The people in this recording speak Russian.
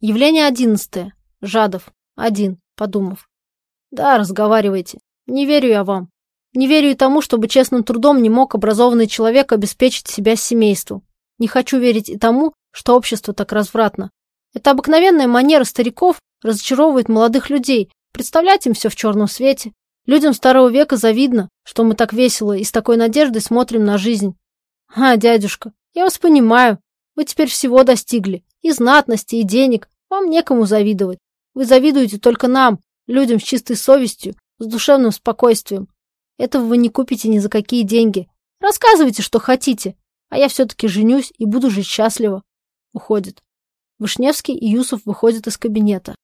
Явление одиннадцатое. Жадов. Один, подумав. Да, разговаривайте. Не верю я вам. Не верю и тому, чтобы честным трудом не мог образованный человек обеспечить себя с семейством. Не хочу верить и тому, что общество так развратно. Это обыкновенная манера стариков разочаровывает молодых людей, представлять им все в черном свете. Людям старого века завидно, что мы так весело и с такой надеждой смотрим на жизнь. А, дядюшка, я вас понимаю. Вы теперь всего достигли. И знатности, и денег. Вам некому завидовать. Вы завидуете только нам, людям с чистой совестью, с душевным спокойствием. Этого вы не купите ни за какие деньги. Рассказывайте, что хотите. А я все-таки женюсь и буду жить счастливо. Уходит. Вышневский и Юсов выходят из кабинета.